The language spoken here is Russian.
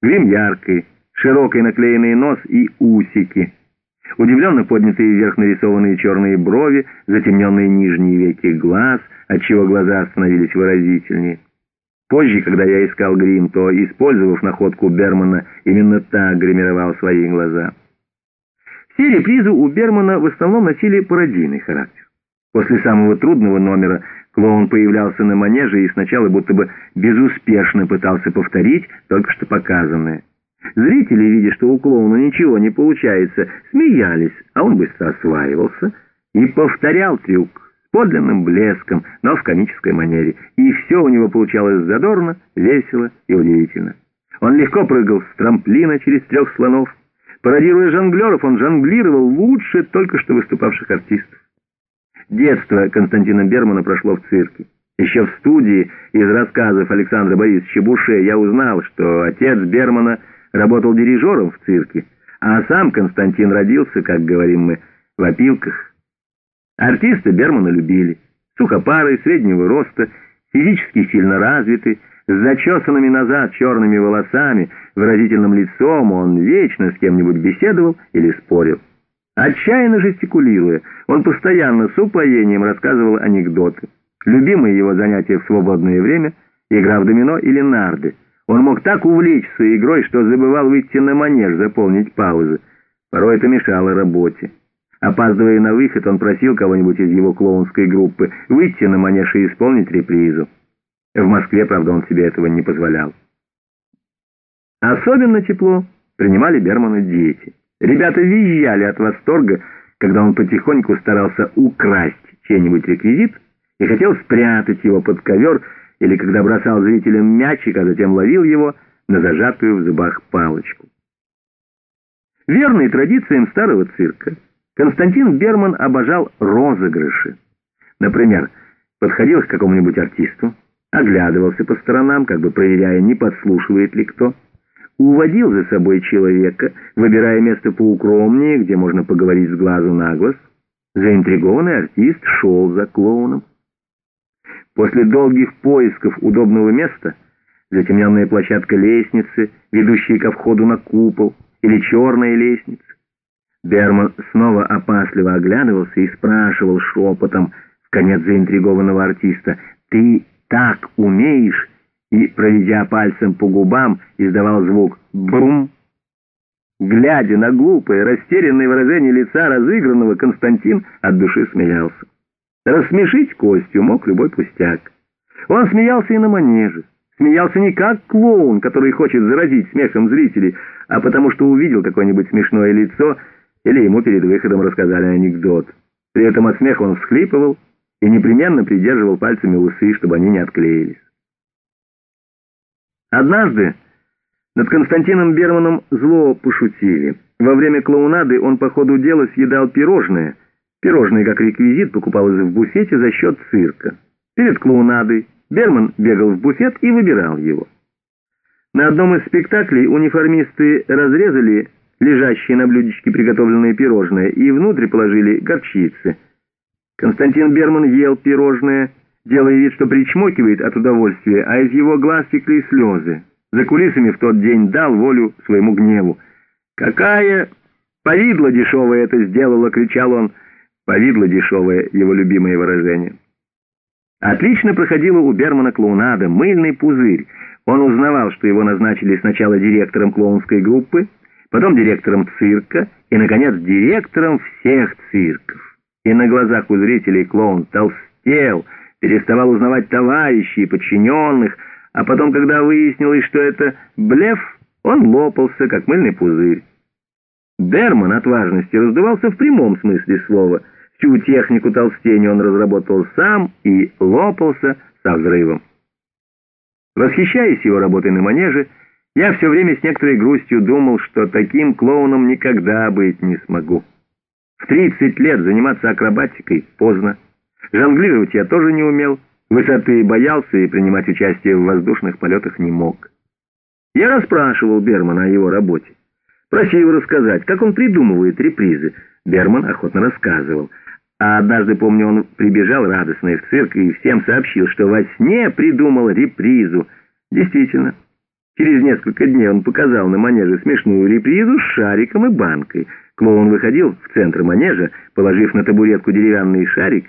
Грим яркий, широкий наклеенный нос и усики. Удивленно поднятые вверх нарисованные черные брови, затемненные нижние веки глаз, отчего глаза становились выразительнее. Позже, когда я искал грим, то, использовав находку Бермана, именно так гримировал свои глаза. Все репризы у Бермана в основном носили пародийный характер. После самого трудного номера клоун появлялся на манеже и сначала будто бы безуспешно пытался повторить только что показанное. Зрители, видя, что у клоуна ничего не получается, смеялись, а он быстро осваивался и повторял трюк с подлинным блеском, но в комической манере. И все у него получалось задорно, весело и удивительно. Он легко прыгал с трамплина через трех слонов. Пародируя жонглеров, он жонглировал лучше только что выступавших артистов. Детство Константина Бермана прошло в цирке. Еще в студии из рассказов Александра Борисовича Буше я узнал, что отец Бермана работал дирижером в цирке, а сам Константин родился, как говорим мы, в опилках. Артисты Бермана любили. Сухопарый, среднего роста, физически сильно развитый, с зачесанными назад черными волосами, выразительным лицом он вечно с кем-нибудь беседовал или спорил. Отчаянно жестикулируя, он постоянно с упоением рассказывал анекдоты. Любимое его занятие в свободное время — игра в домино или нарды. Он мог так увлечься игрой, что забывал выйти на манеж, заполнить паузы. Порой это мешало работе. Опаздывая на выход, он просил кого-нибудь из его клоунской группы выйти на манеж и исполнить репризу. В Москве, правда, он себе этого не позволял. Особенно тепло принимали Бермана дети. Ребята визжали от восторга, когда он потихоньку старался украсть чей-нибудь реквизит и хотел спрятать его под ковер, или когда бросал зрителям мячик, а затем ловил его на зажатую в зубах палочку. Верный традициям старого цирка, Константин Берман обожал розыгрыши. Например, подходил к какому-нибудь артисту, оглядывался по сторонам, как бы проверяя, не подслушивает ли кто, уводил за собой человека, выбирая место поукромнее, где можно поговорить с глазу на глаз. Заинтригованный артист шел за клоуном. После долгих поисков удобного места, затемненная площадка лестницы, ведущая ко входу на купол, или черная лестница, Берман снова опасливо оглядывался и спрашивал шепотом в конец заинтригованного артиста, «Ты так умеешь?» И, проведя пальцем по губам, издавал звук «бум». Глядя на глупое, растерянное выражение лица разыгранного, Константин от души смеялся. Рассмешить Костю мог любой пустяк. Он смеялся и на манеже. Смеялся не как клоун, который хочет заразить смехом зрителей, а потому что увидел какое-нибудь смешное лицо или ему перед выходом рассказали анекдот. При этом от смеха он всхлипывал и непременно придерживал пальцами усы, чтобы они не отклеились. Однажды над Константином Берманом зло пошутили. Во время клоунады он по ходу дела съедал пирожные. Пирожные, как реквизит, покупалось в буфете за счет цирка. Перед клоунадой Берман бегал в буфет и выбирал его. На одном из спектаклей униформисты разрезали лежащие на блюдечке приготовленные пирожные и внутрь положили горчицы. Константин Берман ел пирожные, делая вид, что причмокивает от удовольствия, а из его глаз текли слезы. За кулисами в тот день дал волю своему гневу. «Какая повидло дешевое это сделала!» — кричал он. «Повидло дешевое» — его любимое выражение. Отлично проходила у Бермана клоунада, мыльный пузырь. Он узнавал, что его назначили сначала директором клоунской группы, потом директором цирка и, наконец, директором всех цирков. И на глазах у зрителей клоун толстел, переставал узнавать товарищей и подчиненных, а потом, когда выяснилось, что это блеф, он лопался, как мыльный пузырь. Берман от важности раздувался в прямом смысле слова. Всю технику толстения он разработал сам и лопался со взрывом. Восхищаясь его работой на манеже, я все время с некоторой грустью думал, что таким клоуном никогда быть не смогу. В 30 лет заниматься акробатикой поздно. Жонглировать я тоже не умел, высоты боялся и принимать участие в воздушных полетах не мог. Я расспрашивал Бермана о его работе. Просил рассказать, как он придумывает репризы. Берман охотно рассказывал. А однажды, помню, он прибежал радостный в цирк и всем сообщил, что во сне придумал репризу. Действительно, Через несколько дней он показал на манеже смешную репризу с шариком и банкой. Клоун выходил в центр манежа, положив на табуретку деревянный шарик,